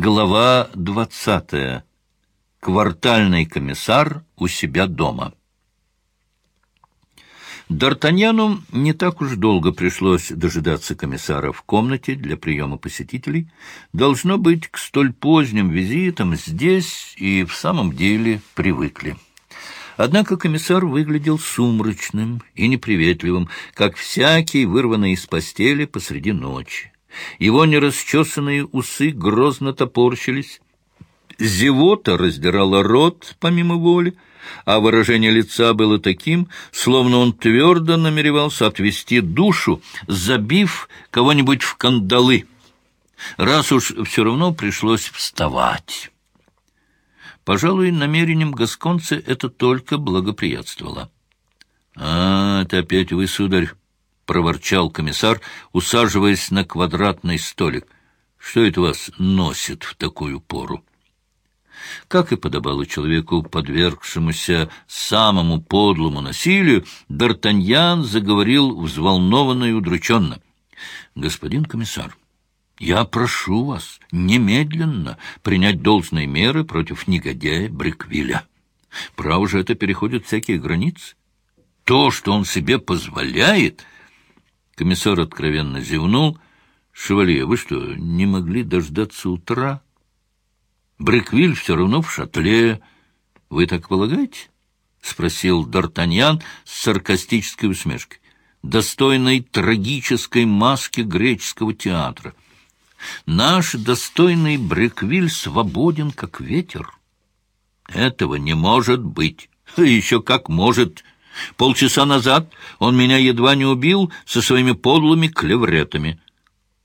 Глава двадцатая. Квартальный комиссар у себя дома. Д'Артаньяну не так уж долго пришлось дожидаться комиссара в комнате для приема посетителей. Должно быть, к столь поздним визитам здесь и в самом деле привыкли. Однако комиссар выглядел сумрачным и неприветливым, как всякий, вырванный из постели посреди ночи. Его нерасчесанные усы грозно топорщились. Зевота раздирала рот помимо воли, а выражение лица было таким, словно он твердо намеревался отвести душу, забив кого-нибудь в кандалы. Раз уж все равно пришлось вставать. Пожалуй, намерением гасконца это только благоприятствовало. — А, это опять вы, сударь, проворчал комиссар, усаживаясь на квадратный столик. «Что это вас носит в такую пору?» Как и подобало человеку, подвергшемуся самому подлому насилию, Д'Артаньян заговорил взволнованно и удрученно. «Господин комиссар, я прошу вас немедленно принять должные меры против негодяя Бриквиля. Право же это переходит всякие границы. То, что он себе позволяет...» Комиссар откровенно зевнул. «Шевалье, вы что, не могли дождаться утра?» «Бреквиль все равно в шатле. Вы так полагаете?» — спросил Д'Артаньян с саркастической усмешкой, достойной трагической маски греческого театра. «Наш достойный Бреквиль свободен, как ветер». «Этого не может быть. Еще как может Полчаса назад он меня едва не убил со своими подлыми клевретами.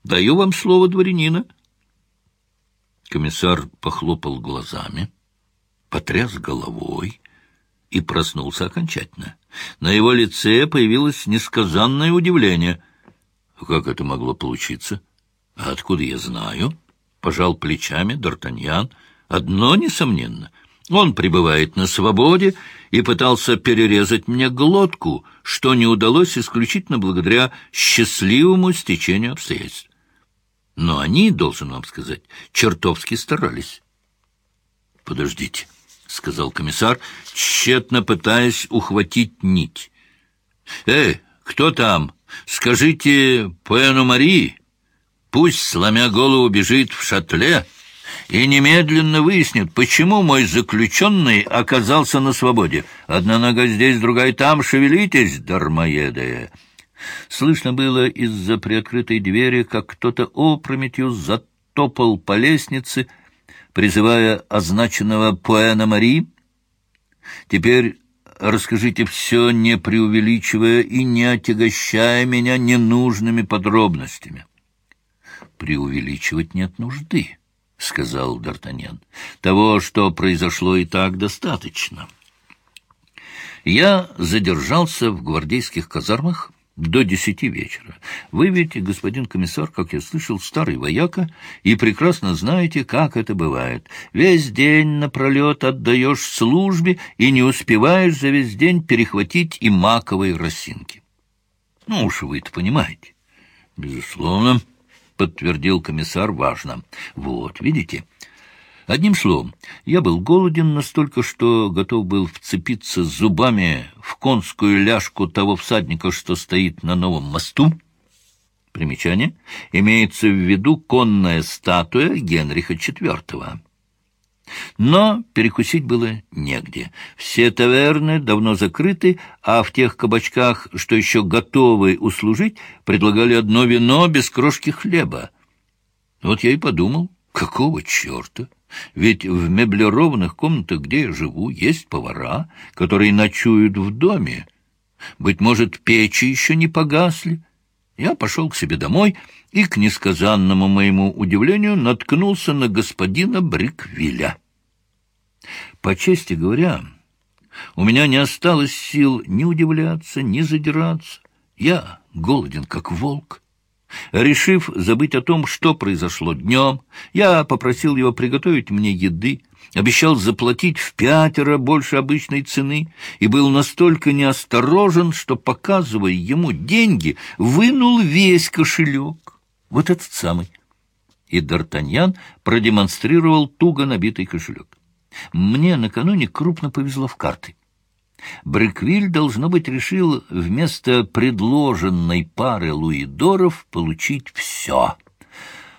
Даю вам слово дворянина. Комиссар похлопал глазами, потряс головой и проснулся окончательно. На его лице появилось несказанное удивление. Как это могло получиться? А откуда я знаю? Пожал плечами Д'Артаньян. Одно, несомненно — он пребывает на свободе и пытался перерезать мне глотку, что не удалось исключительно благодаря счастливому стечению обстоятельств. Но они, должен вам сказать, чертовски старались. — Подождите, — сказал комиссар, тщетно пытаясь ухватить нить. — Эй, кто там? Скажите Пуэну Марии, пусть, сломя голову, бежит в шатле и немедленно выяснит, почему мой заключенный оказался на свободе. Одна нога здесь, другая там. Шевелитесь, дармоеды!» Слышно было из-за приоткрытой двери, как кто-то опрометью затопал по лестнице, призывая означенного Пуэна Мари. «Теперь расскажите все, не преувеличивая и не отягощая меня ненужными подробностями». «Преувеличивать нет нужды». — сказал Д'Артаньян. — Того, что произошло, и так достаточно. Я задержался в гвардейских казармах до десяти вечера. Вы ведь, господин комиссар, как я слышал, старый вояка, и прекрасно знаете, как это бывает. Весь день напролет отдаешь службе и не успеваешь за весь день перехватить и маковые росинки. Ну уж вы это понимаете. Безусловно. — подтвердил комиссар важно. «Вот, видите?» Одним словом, я был голоден настолько, что готов был вцепиться зубами в конскую ляжку того всадника, что стоит на новом мосту. Примечание. Имеется в виду конная статуя Генриха IV. Но перекусить было негде. Все таверны давно закрыты, а в тех кабачках, что еще готовы услужить, предлагали одно вино без крошки хлеба. Вот я и подумал, какого черта? Ведь в меблированных комнатах, где я живу, есть повара, которые ночуют в доме. Быть может, печи еще не погасли. Я пошел к себе домой и, к несказанному моему удивлению, наткнулся на господина Бриквиля. По чести говоря, у меня не осталось сил ни удивляться, ни задираться. Я голоден, как волк. Решив забыть о том, что произошло днем, я попросил его приготовить мне еды, обещал заплатить в пятеро больше обычной цены и был настолько неосторожен, что, показывая ему деньги, вынул весь кошелек, вот этот самый. и Д'Артаньян продемонстрировал туго набитый кошелек. Мне накануне крупно повезло в карты. Бреквиль, должно быть, решил вместо предложенной пары луидоров получить все.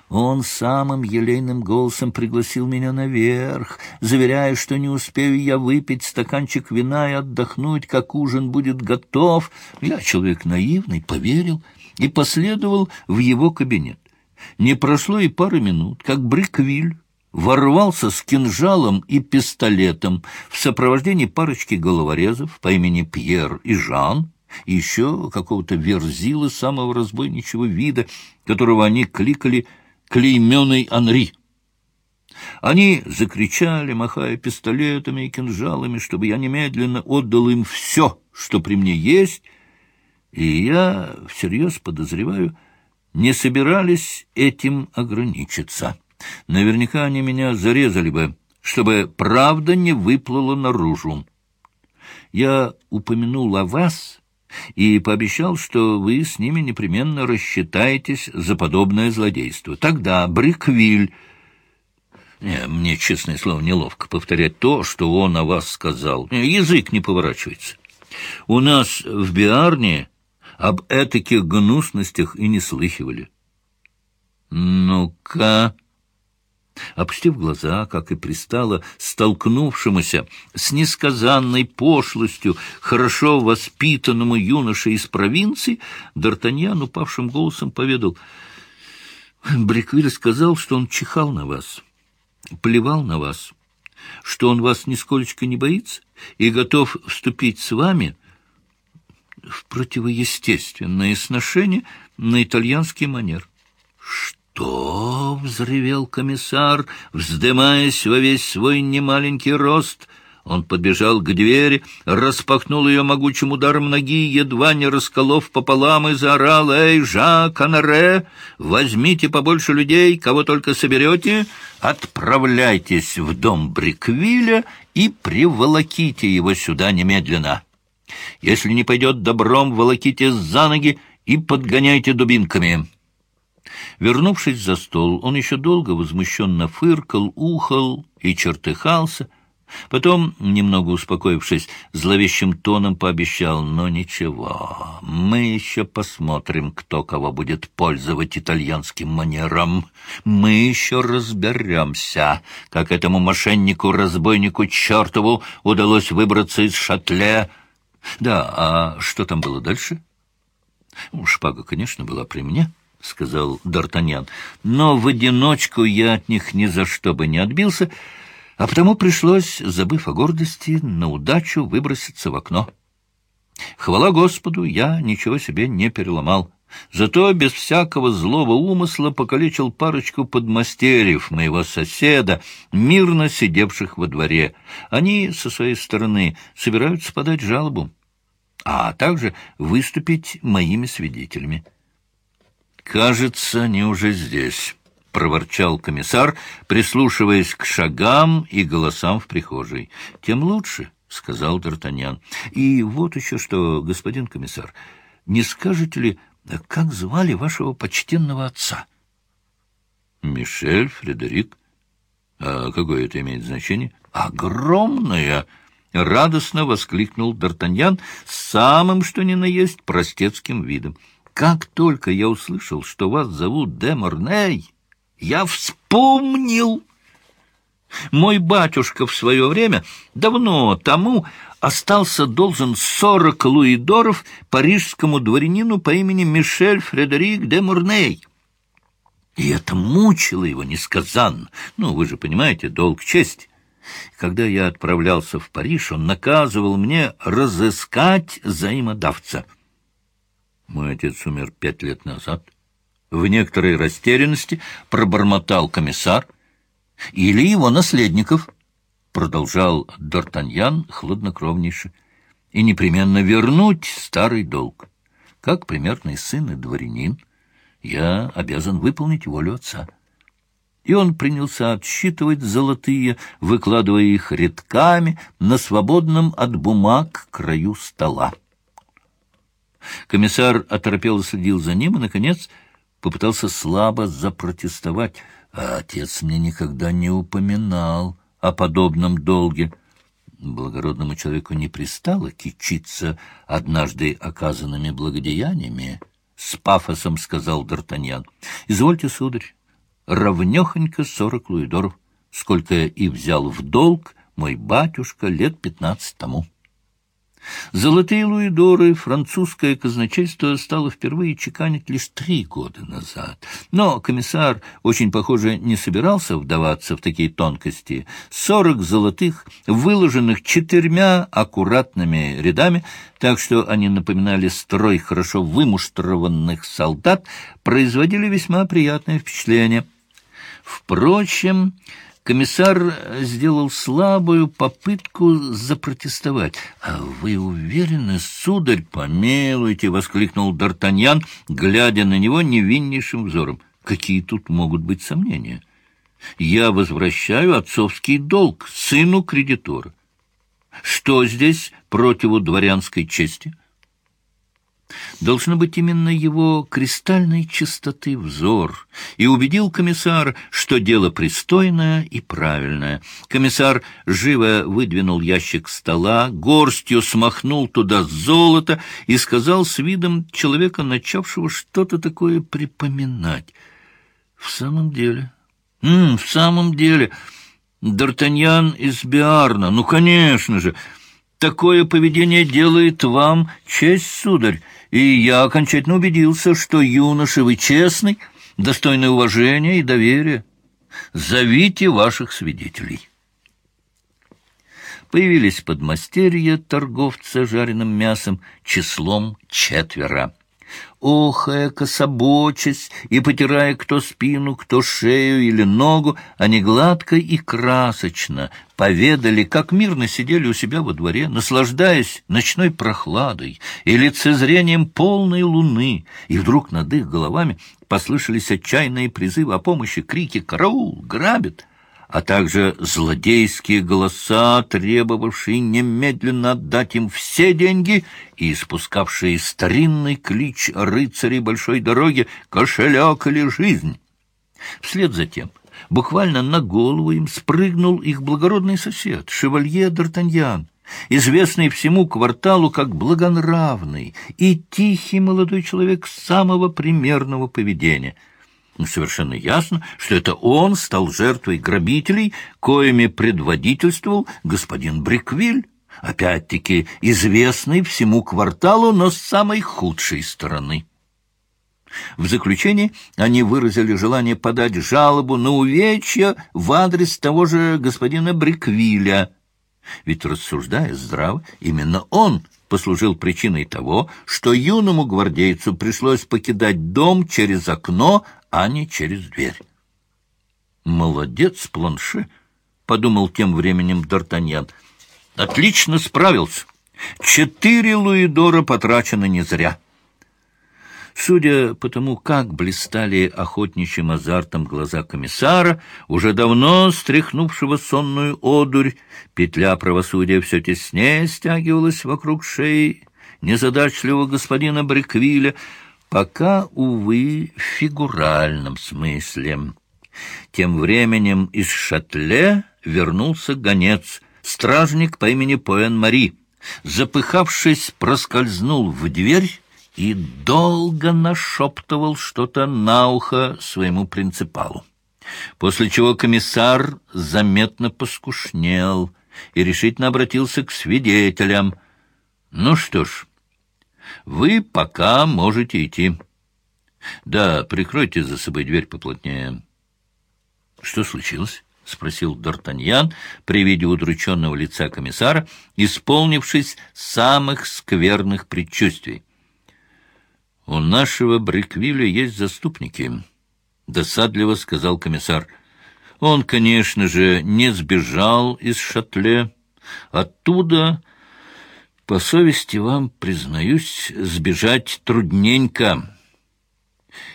Он самым елейным голосом пригласил меня наверх, заверяя, что не успею я выпить стаканчик вина и отдохнуть, как ужин будет готов. Я, человек наивный, поверил и последовал в его кабинет. Не прошло и пары минут, как Бриквиль ворвался с кинжалом и пистолетом в сопровождении парочки головорезов по имени Пьер и Жан, и еще какого-то верзила самого разбойничего вида, которого они кликали «клейменный Анри». Они закричали, махая пистолетами и кинжалами, чтобы я немедленно отдал им все, что при мне есть, и я всерьез подозреваю, не собирались этим ограничиться. Наверняка они меня зарезали бы, чтобы правда не выплыла наружу. Я упомянул о вас и пообещал, что вы с ними непременно рассчитаетесь за подобное злодейство. Тогда Бриквиль... Не, мне, честное слово, неловко повторять то, что он о вас сказал. Язык не поворачивается. У нас в Биарне об этаких гнусностях и не слыхивали. «Ну-ка...» Опустив глаза, как и пристало, столкнувшемуся с несказанной пошлостью хорошо воспитанному юноше из провинции, Д'Артаньян упавшим голосом поведал, «Бриквиль сказал, что он чихал на вас, плевал на вас, что он вас нисколечко не боится и готов вступить с вами в противоестественное сношение на итальянский манер. «Что?» — взревел комиссар, вздымаясь во весь свой немаленький рост. Он подбежал к двери, распахнул ее могучим ударом ноги, едва не расколов пополам, и заорал «Эй, Жак, Анаре, возьмите побольше людей, кого только соберете, отправляйтесь в дом Бриквиля и приволоките его сюда немедленно». Если не пойдет добром, волоките за ноги и подгоняйте дубинками». Вернувшись за стол, он еще долго возмущенно фыркал, ухал и чертыхался. Потом, немного успокоившись, зловещим тоном пообещал, «Но ничего, мы еще посмотрим, кто кого будет пользовать итальянским манером. Мы еще разберемся, как этому мошеннику-разбойнику чертову удалось выбраться из шатле». Да, а что там было дальше? Шпага, конечно, была при мне, — сказал Д'Артаньян, — но в одиночку я от них ни за что бы не отбился, а потому пришлось, забыв о гордости, на удачу выброситься в окно. Хвала Господу, я ничего себе не переломал. Зато без всякого злого умысла покалечил парочку подмастерьев моего соседа, мирно сидевших во дворе. Они, со своей стороны, собираются подать жалобу, а также выступить моими свидетелями. «Кажется, они уже здесь», — проворчал комиссар, прислушиваясь к шагам и голосам в прихожей. «Тем лучше», — сказал Д'Артаньян. «И вот еще что, господин комиссар, не скажете ли, как звали вашего почтенного отца? Мишель Фредерик. А какое это имеет значение? Огромное! Радостно воскликнул Д'Артаньян самым что ни на есть простецким видом. Как только я услышал, что вас зовут де Морней, я вспомнил... Мой батюшка в свое время, давно тому, остался должен сорок луидоров парижскому дворянину по имени Мишель Фредерик де Мурней. И это мучило его несказанно. Ну, вы же понимаете, долг чести. Когда я отправлялся в Париж, он наказывал мне разыскать взаимодавца. Мой отец умер пять лет назад. В некоторой растерянности пробормотал комиссар, или его наследников, продолжал Д'Артаньян хладнокровнейше, и непременно вернуть старый долг. Как примерный сын и дворянин, я обязан выполнить волю отца. И он принялся отсчитывать золотые, выкладывая их редками на свободном от бумаг краю стола. Комиссар оторопело следил за ним и, наконец, попытался слабо запротестовать — А отец мне никогда не упоминал о подобном долге. Благородному человеку не пристало кичиться однажды оказанными благодеяниями, — с пафосом сказал Д'Артаньян. — Извольте, сударь, равнехонько сорок луидоров, сколько и взял в долг мой батюшка лет пятнадцать тому. Золотые луидоры французское казначейство стало впервые чеканить лишь три года назад. Но комиссар, очень похоже, не собирался вдаваться в такие тонкости. Сорок золотых, выложенных четырьмя аккуратными рядами, так что они напоминали строй хорошо вымуштрованных солдат, производили весьма приятное впечатление. Впрочем, Комиссар сделал слабую попытку запротестовать. — А вы уверены, сударь, помилуйте! — воскликнул Д'Артаньян, глядя на него невиннейшим взором. — Какие тут могут быть сомнения? Я возвращаю отцовский долг сыну кредитора. Что здесь противу дворянской чести? — Должно быть именно его кристальной чистоты взор и убедил комиссар, что дело пристойное и правильное. Комиссар живо выдвинул ящик стола, горстью смахнул туда золото и сказал с видом человека, начавшего что-то такое припоминать. «В самом деле...» М «В самом деле...» Д'Артаньян из Биарна, ну, конечно же, такое поведение делает вам честь, сударь, и я окончательно убедился, что юноша вы честный, достойный уважения и доверия. Зовите ваших свидетелей. Появились подмастерья торговца жареным мясом числом четверо охая, кособочась и потирая кто спину, кто шею или ногу, они гладко и красочно поведали, как мирно сидели у себя во дворе, наслаждаясь ночной прохладой и лицезрением полной луны, и вдруг над их головами послышались отчаянные призывы о помощи, крики «Караул! Грабят!» А также злодейские голоса, требовавшие немедленно отдать им все деньги и испускавшие старинный клич рыцарей большой дороги «Кошелек или жизнь!». Вслед за тем буквально на голову им спрыгнул их благородный сосед, шевалье Д'Артаньян, известный всему кварталу как благонравный и тихий молодой человек самого примерного поведения — Совершенно ясно, что это он стал жертвой грабителей, коими предводительствовал господин Бриквиль, опять-таки известный всему кварталу, но с самой худшей стороны. В заключение они выразили желание подать жалобу на увечья в адрес того же господина Бриквиля. Ведь, рассуждая здраво, именно он послужил причиной того, что юному гвардейцу пришлось покидать дом через окно, а не через дверь. «Молодец, Планше!» — подумал тем временем Д'Артаньян. «Отлично справился. Четыре луидора потрачено не зря». Судя по тому, как блистали охотничьим азартом глаза комиссара, уже давно стряхнувшего сонную одурь, петля правосудия все теснее стягивалась вокруг шеи незадачливого господина Бриквиля, Пока, увы, в фигуральном смысле. Тем временем из Шатле вернулся гонец, стражник по имени Поэн-Мари. Запыхавшись, проскользнул в дверь и долго нашептывал что-то на ухо своему принципалу. После чего комиссар заметно поскушнел и решительно обратился к свидетелям. «Ну что ж, вы пока можете идти. Да, прикройте за собой дверь поплотнее. Что случилось? — спросил Д'Артаньян при виде удрученного лица комиссара, исполнившись самых скверных предчувствий. — У нашего Бриквиля есть заступники, — досадливо сказал комиссар. — Он, конечно же, не сбежал из шатле. Оттуда по совести вам, признаюсь, сбежать трудненько.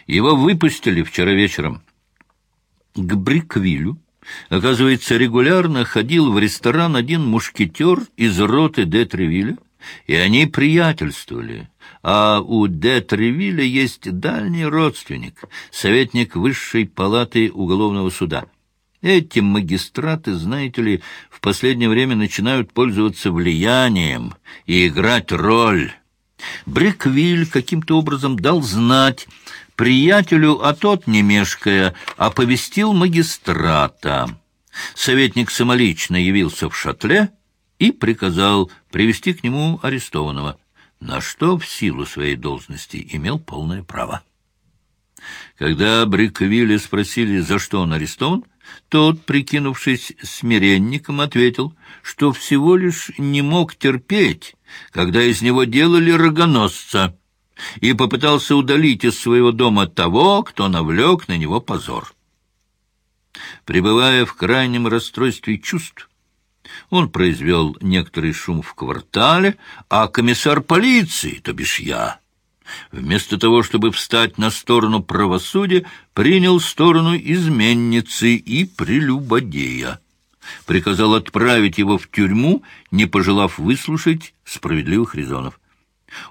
Его выпустили вчера вечером. К Бриквилю, оказывается, регулярно ходил в ресторан один мушкетер из роты де Тревиля, и они приятельствовали. А у де Тревиля есть дальний родственник, советник высшей палаты уголовного суда. Эти магистраты, знаете ли, в последнее время начинают пользоваться влиянием и играть роль. Бриквиль каким-то образом дал знать приятелю, а тот, не мешкая, оповестил магистрата. Советник самолично явился в шатле и приказал привести к нему арестованного, на что в силу своей должности имел полное право. Когда Бриквилля спросили, за что он арестован, тот, прикинувшись смиренником, ответил, что всего лишь не мог терпеть, когда из него делали рогоносца, и попытался удалить из своего дома того, кто навлек на него позор. Пребывая в крайнем расстройстве чувств, он произвел некоторый шум в квартале, а комиссар полиции, то бишь я, вместо того, чтобы встать на сторону правосудия, принял сторону изменницы и прелюбодея. Приказал отправить его в тюрьму, не пожелав выслушать справедливых резонов.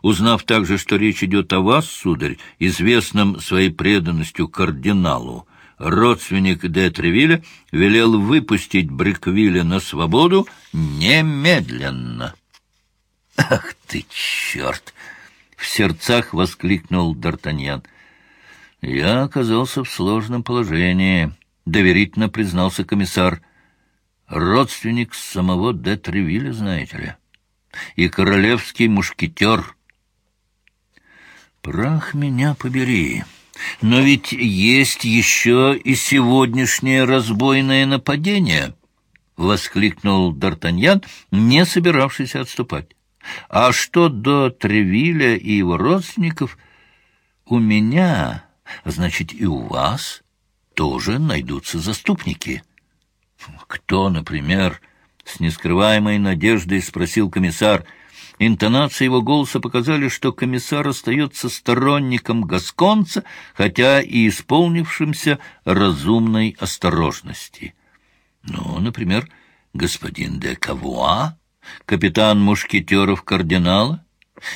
Узнав также, что речь идет о вас, сударь, известном своей преданностью кардиналу, родственник де Тревиля велел выпустить Бриквиля на свободу немедленно. «Ах ты, черт!» — в сердцах воскликнул Д'Артаньян. «Я оказался в сложном положении», — доверительно признался комиссар. «Родственник самого де Тревиля, знаете ли, и королевский мушкетер». «Прах меня побери!» Но ведь есть еще и сегодняшнее разбойное нападение, — воскликнул Д'Артаньян, не собиравшийся отступать. А что до Тревиля и его родственников, у меня, значит, и у вас тоже найдутся заступники. Кто, например, с нескрываемой надеждой спросил комиссар — Интонации его голоса показали, что комиссар остается сторонником гасконца, хотя и исполнившимся разумной осторожности. Ну, например, господин де Кавуа, капитан мушкетеров кардинала,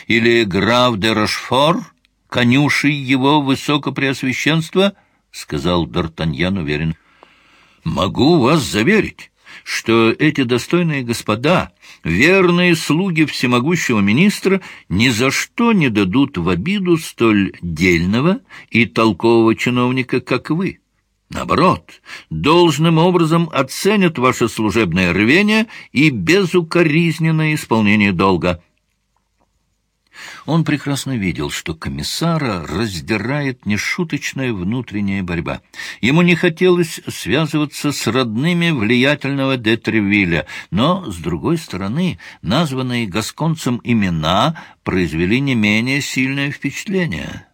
или граф де Рошфор, конюший его высокопреосвященства, — сказал Д'Артаньян уверен. — Могу вас заверить, что эти достойные господа, верные слуги всемогущего министра, ни за что не дадут в обиду столь дельного и толкового чиновника, как вы. Наоборот, должным образом оценят ваше служебное рвение и безукоризненное исполнение долга. Он прекрасно видел, что комиссара раздирает нешуточная внутренняя борьба. Ему не хотелось связываться с родными влиятельного де Тревилля, но, с другой стороны, названные гасконцем имена произвели не менее сильное впечатление.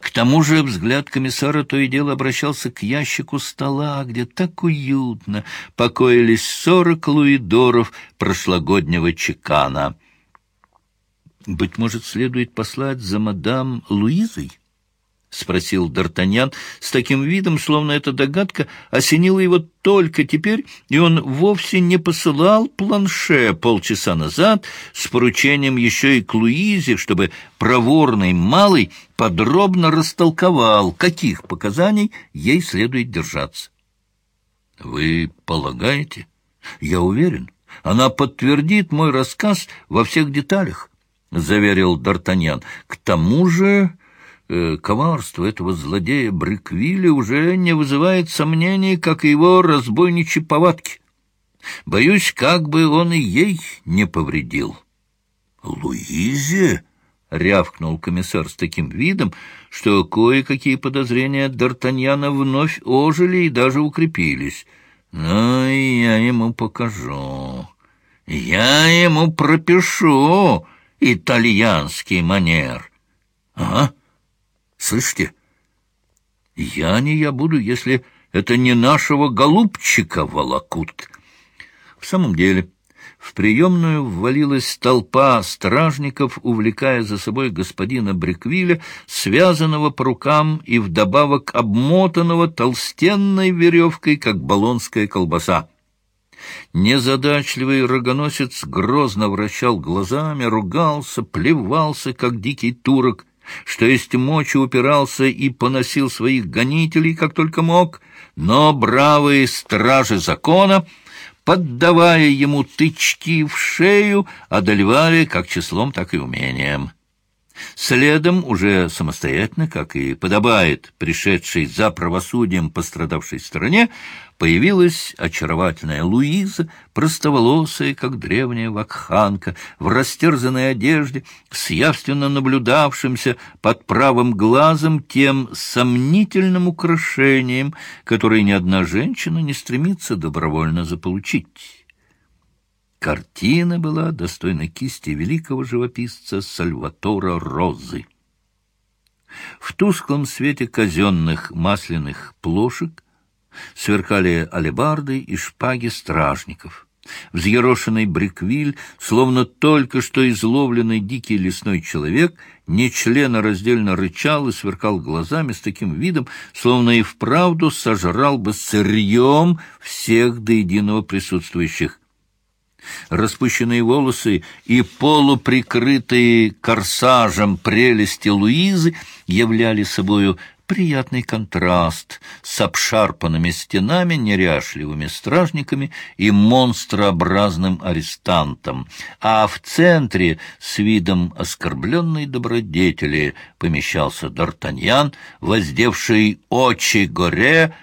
К тому же взгляд комиссара то и дело обращался к ящику стола, где так уютно покоились сорок луидоров прошлогоднего чекана — быть может, следует послать за мадам Луизой? — спросил Д'Артаньян с таким видом, словно эта догадка осенила его только теперь, и он вовсе не посылал планше полчаса назад с поручением еще и к Луизе, чтобы проворный малый подробно растолковал, каких показаний ей следует держаться. — Вы полагаете? — Я уверен. Она подтвердит мой рассказ во всех деталях. — заверил Д'Артаньян. — К тому же коварство этого злодея Бриквилля уже не вызывает сомнений, как и его разбойничьи повадки. Боюсь, как бы он и ей не повредил. — Луизе? — рявкнул комиссар с таким видом, что кое-какие подозрения Д'Артаньяна вновь ожили и даже укрепились. — Ну, я ему покажу. Я ему пропишу итальянский манер. Ага, слышите? Я не я буду, если это не нашего голубчика волокут. В самом деле, в приемную ввалилась толпа стражников, увлекая за собой господина Бриквиля, связанного по рукам и вдобавок обмотанного толстенной веревкой, как болонская колбаса. Незадачливый рогоносец грозно вращал глазами, ругался, плевался, как дикий турок, что есть мочи упирался и поносил своих гонителей, как только мог, но бравые стражи закона, поддавая ему тычки в шею, одолевали как числом, так и умением. Следом, уже самостоятельно, как и подобает пришедшей за правосудием пострадавшей стороне, появилась очаровательная Луиза, простоволосая, как древняя вакханка, в растерзанной одежде, с явственно наблюдавшимся под правым глазом тем сомнительным украшением, которое ни одна женщина не стремится добровольно заполучить. Картина была достойна кисти великого живописца Сальватора Розы. В тусклом свете казенных масляных плошек сверкали алебарды и шпаги стражников. Взъерошенный бриквиль, словно только что изловленный дикий лесной человек, нечленораздельно рычал и сверкал глазами с таким видом, словно и вправду сожрал бы сырьем всех до единого присутствующих. Распущенные волосы и полуприкрытые корсажем прелести Луизы являли собою приятный контраст с обшарпанными стенами, неряшливыми стражниками и монстрообразным арестантом, а в центре с видом оскорбленной добродетели помещался Д'Артаньян, воздевший очи горе,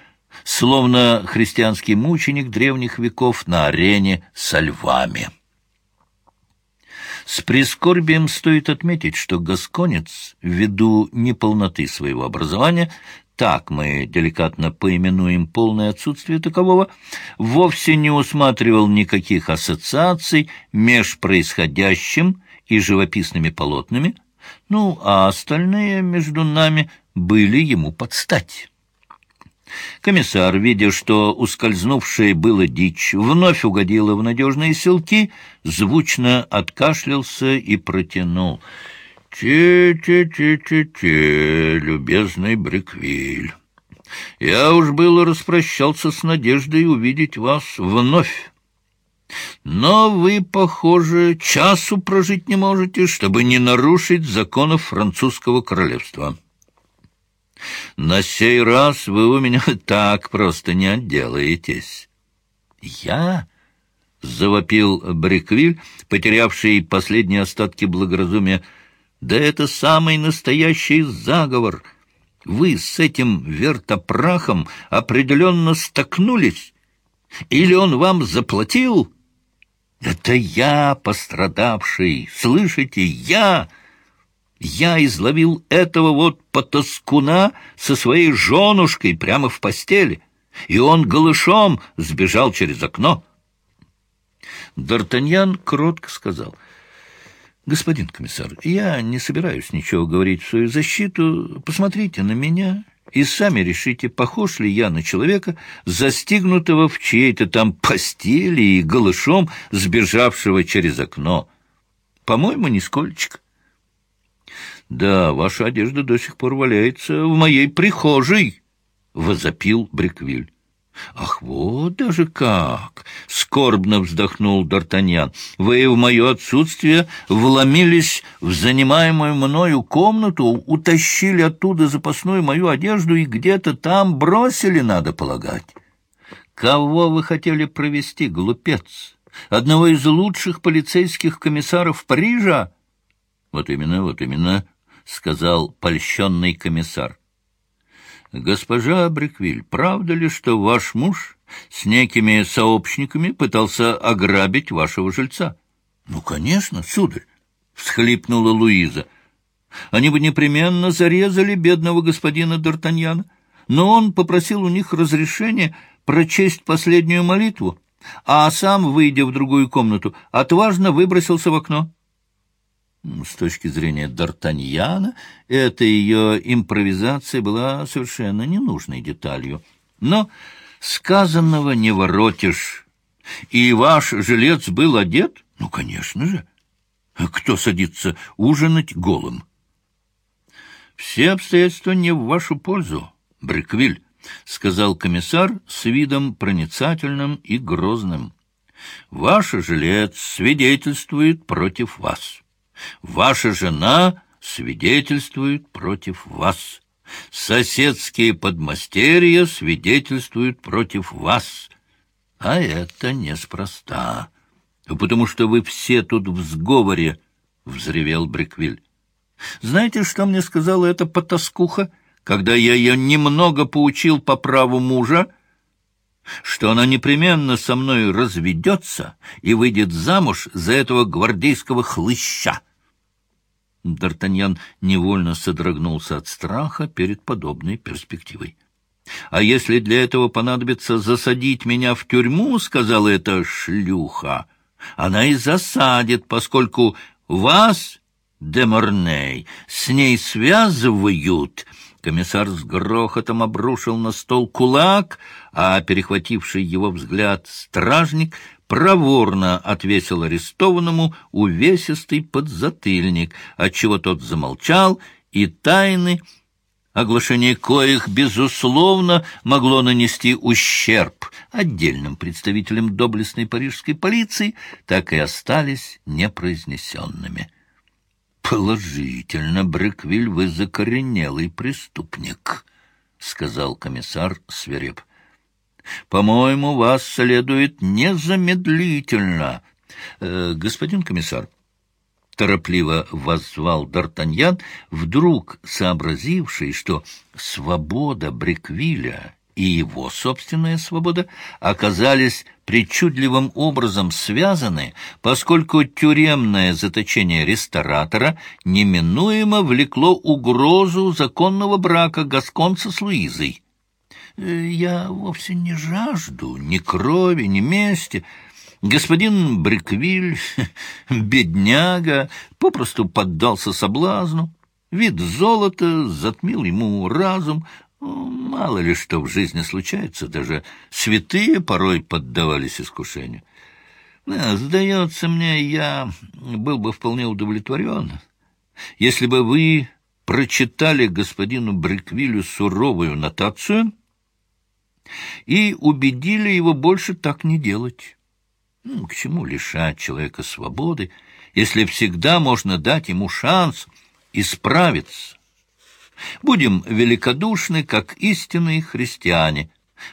словно христианский мученик древних веков на арене со львами. С прискорбием стоит отметить, что гасконец, ввиду неполноты своего образования, так мы деликатно поименуем полное отсутствие такового, вовсе не усматривал никаких ассоциаций меж происходящим и живописными полотнами, ну, а остальные между нами были ему под стать. Комиссар, видя, что ускользнувшая было дичь, вновь угодила в надежные селки, звучно откашлялся и протянул. «Те-те-те-те-те, любезный Бриквиль, я уж было распрощался с надеждой увидеть вас вновь. Но вы, похоже, часу прожить не можете, чтобы не нарушить законов французского королевства». На сей раз вы у меня так просто не отделаетесь. Я? — завопил Бриквиль, потерявший последние остатки благоразумия. «Да это самый настоящий заговор! Вы с этим вертопрахом определенно столкнулись? Или он вам заплатил?» «Это я пострадавший, слышите, я!» Я изловил этого вот потаскуна со своей женушкой прямо в постели, и он голышом сбежал через окно. Д'Артаньян кротко сказал, «Господин комиссар, я не собираюсь ничего говорить в свою защиту. Посмотрите на меня и сами решите, похож ли я на человека, застигнутого в чьей-то там постели и голышом сбежавшего через окно. По-моему, нисколько». «Да, ваша одежда до сих пор валяется в моей прихожей», — возопил Бриквиль. «Ах, вот даже как!» — скорбно вздохнул Д'Артаньян. «Вы в мое отсутствие вломились в занимаемую мною комнату, утащили оттуда запасную мою одежду и где-то там бросили, надо полагать. Кого вы хотели провести, глупец? Одного из лучших полицейских комиссаров Парижа?» «Вот именно, вот именно», — сказал польщенный комиссар. «Госпожа Бриквиль, правда ли, что ваш муж с некими сообщниками пытался ограбить вашего жильца?» «Ну, конечно, сударь», — всхлипнула Луиза. «Они бы непременно зарезали бедного господина Д'Артаньяна, но он попросил у них разрешения прочесть последнюю молитву, а сам, выйдя в другую комнату, отважно выбросился в окно». С точки зрения Д'Артаньяна, эта ее импровизация была совершенно ненужной деталью. Но сказанного не воротишь. И ваш жилец был одет? Ну, конечно же. Кто садится ужинать голым? Все обстоятельства не в вашу пользу, Бриквиль, — сказал комиссар с видом проницательным и грозным. Ваш жилец свидетельствует против вас. Ваша жена свидетельствует против вас. Соседские подмастерья свидетельствуют против вас. А это неспроста, потому что вы все тут в сговоре, — взревел Бриквиль. Знаете, что мне сказала эта потаскуха, когда я ее немного поучил по праву мужа? Что она непременно со мной разведется и выйдет замуж за этого гвардейского хлыща. Д'Артаньян невольно содрогнулся от страха перед подобной перспективой. «А если для этого понадобится засадить меня в тюрьму, — сказала эта шлюха, — она и засадит, поскольку вас, Деморней, с ней связывают...» Комиссар с грохотом обрушил на стол кулак, а перехвативший его взгляд стражник проворно отвесил арестованному увесистый подзатыльник, отчего тот замолчал, и тайны, оглашение коих, безусловно, могло нанести ущерб отдельным представителям доблестной парижской полиции, так и остались непроизнесенными. «Положительно, Бреквиль, вы закоренелый преступник», — сказал комиссар свиреп. По-моему, вас следует незамедлительно. Э, господин комиссар, торопливо воззвал Д'Артаньян, вдруг сообразивший, что свобода Бриквиля и его собственная свобода оказались причудливым образом связаны, поскольку тюремное заточение ресторатора неминуемо влекло угрозу законного брака гасконца с Луизой. Я вовсе не жажду ни крови, ни мести. Господин Бриквиль, бедняга, попросту поддался соблазну. Вид золота затмил ему разум. Мало ли что в жизни случается, даже святые порой поддавались искушению. Сдается мне, я был бы вполне удовлетворен, если бы вы прочитали господину Бриквилю суровую нотацию и убедили его больше так не делать. Ну, к чему лишать человека свободы, если всегда можно дать ему шанс исправиться? Будем великодушны, как истинные христиане.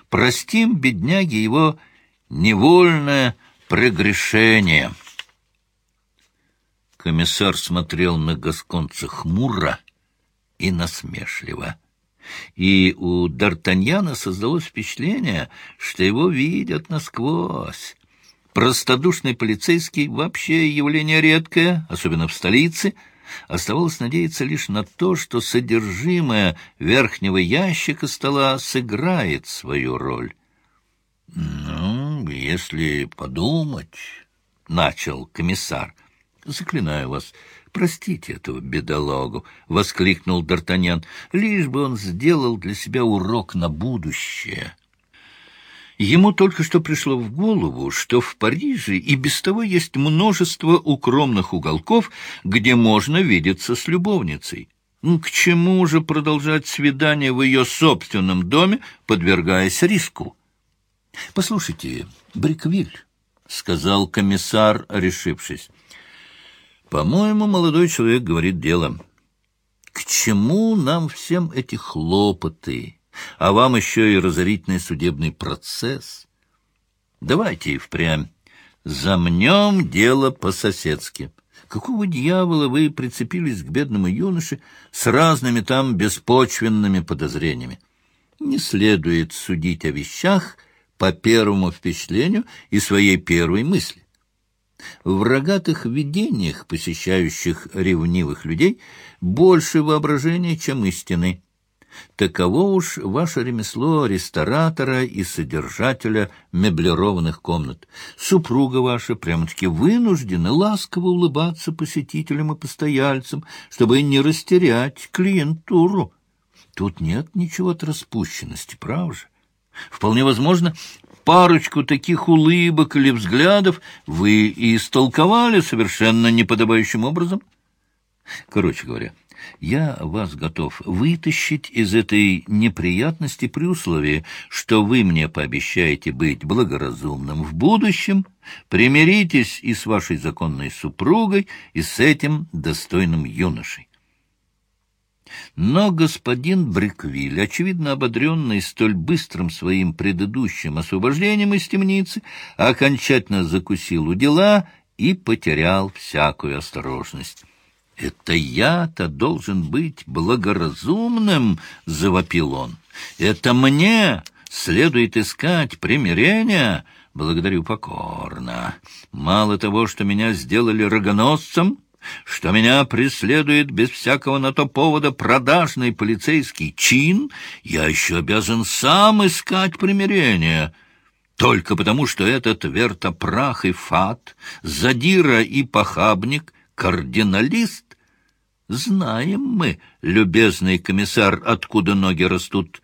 Простим бедняге его невольное прегрешение. Комиссар смотрел на Гасконца хмуро и насмешливо и у Д'Артаньяна создалось впечатление, что его видят насквозь. Простодушный полицейский — вообще явление редкое, особенно в столице. Оставалось надеяться лишь на то, что содержимое верхнего ящика стола сыграет свою роль. — Ну, если подумать, — начал комиссар, — заклинаю вас, — Простите этого бедолагу, — воскликнул Д'Артаньян, — лишь бы он сделал для себя урок на будущее. Ему только что пришло в голову, что в Париже и без того есть множество укромных уголков, где можно видеться с любовницей. Ну, к чему же продолжать свидание в ее собственном доме, подвергаясь риску? — Послушайте, Бриквиль, — сказал комиссар, решившись, по-моему, молодой человек говорит дело. К чему нам всем эти хлопоты, а вам еще и разорительный судебный процесс? Давайте и впрямь замнем дело по-соседски. Какого дьявола вы прицепились к бедному юноше с разными там беспочвенными подозрениями? Не следует судить о вещах по первому впечатлению и своей первой мысли. В рогатых видениях, посещающих ревнивых людей, больше воображения, чем истины. Таково уж ваше ремесло ресторатора и содержателя меблированных комнат. Супруга ваша прямо-таки вынуждена ласково улыбаться посетителям и постояльцам, чтобы не растерять клиентуру. Тут нет ничего от распущенности, прав же? Вполне возможно, парочку таких улыбок или взглядов вы и истолковали совершенно неподобающим образом. Короче говоря, Я вас готов вытащить из этой неприятности при условии, что вы мне пообещаете быть благоразумным в будущем, примиритесь и с вашей законной супругой, и с этим достойным юношей. Но господин Бриквиль, очевидно ободренный столь быстрым своим предыдущим освобождением из темницы, окончательно закусил у дела и потерял всякую осторожность. «Это я-то должен быть благоразумным!» — завопил он. «Это мне следует искать примирения!» «Благодарю покорно. Мало того, что меня сделали рогоносцем, что меня преследует без всякого на то повода продажный полицейский чин, я еще обязан сам искать примирение». Только потому, что этот вертопрах и фат, задира и похабник, кардиналист, Знаем мы, любезный комиссар, откуда ноги растут.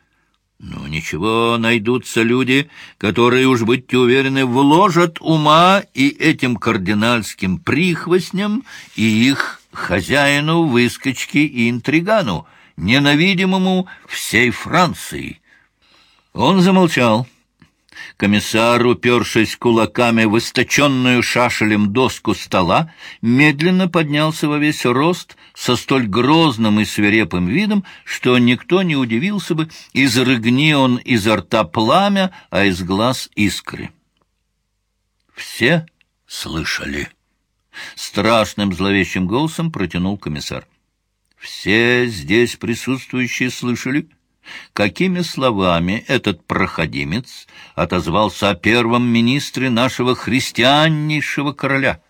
Ну, ничего, найдутся люди, которые, уж будьте уверены, вложат ума и этим кардинальским прихвостням, и их хозяину, выскочке и интригану, ненавидимому всей Франции. Он замолчал. Комиссар, упершись кулаками в источенную шашелем доску стола, медленно поднялся во весь рост со столь грозным и свирепым видом, что никто не удивился бы, изрыгни он изо рта пламя, а из глаз искры. Все слышали. Страшным зловещим голосом протянул комиссар. Все здесь присутствующие слышали — какими словами этот проходимец отозвался о первом министре нашего христианнейшего короля.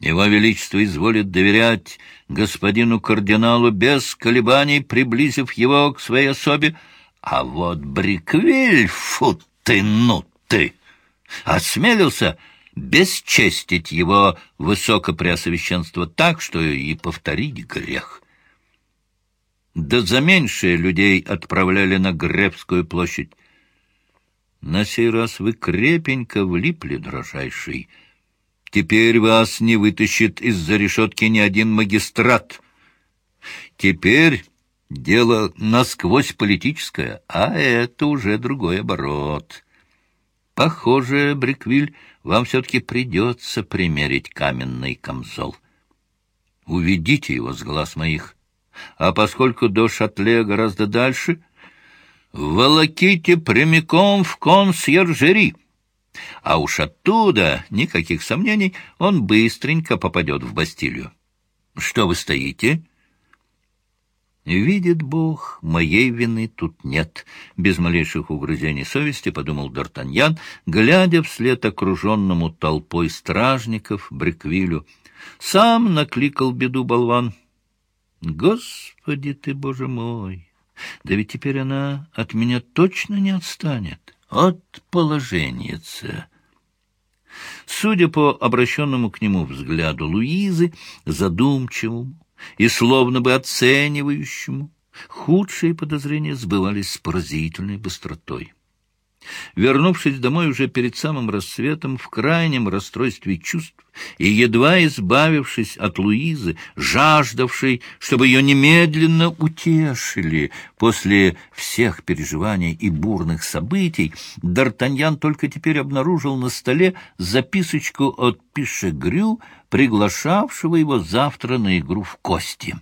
Его Величество изволит доверять господину кардиналу без колебаний, приблизив его к своей особе, а вот Бриквиль, фу ты, ну ты, осмелился бесчестить его высокопреосвященство так, что и повторить грех. Да за меньшее людей отправляли на Гребскую площадь. На сей раз вы крепенько влипли, дрожайший. Теперь вас не вытащит из-за решетки ни один магистрат. Теперь дело насквозь политическое, а это уже другой оборот. Похоже, Бриквиль, вам все-таки придется примерить каменный камзол. Уведите его с глаз моих а поскольку до Шатле гораздо дальше, волоките прямиком в консьержери. А уж оттуда, никаких сомнений, он быстренько попадет в Бастилию. Что вы стоите? Видит Бог, моей вины тут нет. Без малейших угрызений совести, подумал Д'Артаньян, глядя вслед окруженному толпой стражников Бреквилю. Сам накликал беду болван. Господи ты, Боже мой! Да ведь теперь она от меня точно не отстанет. От положенница. Судя по обращенному к нему взгляду Луизы, задумчивому и словно бы оценивающему, худшие подозрения сбывались с поразительной быстротой. Вернувшись домой уже перед самым рассветом, в крайнем расстройстве чувств, и едва избавившись от Луизы, жаждавшей, чтобы ее немедленно утешили после всех переживаний и бурных событий, Д'Артаньян только теперь обнаружил на столе записочку от Пишегрю, приглашавшего его завтра на игру в кости.